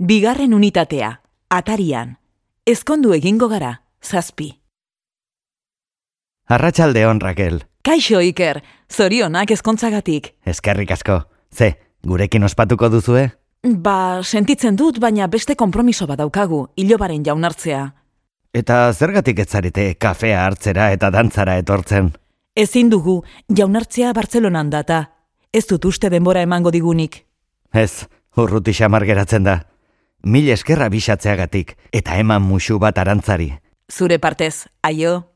Bigarren unitatea, atarian. Ezkondu egingo gara, zazpi. Arratxalde hon, Raquel. Kaixo, Iker, zorionak ezkontzagatik. Eskerrik asko. Ze, gurekin ospatuko duzue? Ba, sentitzen dut, baina beste konpromiso bat daukagu, ilobaren jaunartzea. Eta zergatik ez zarete kafea hartzera eta dantzara etortzen? Ezin dugu, jaunartzea Bartzelonan data. Ez dut uste denbora emango digunik. Ez, urruti xamar geratzen da. Mil eskerra bisatzeagatik eta eman musu bat arantzari. Zure partez, aio.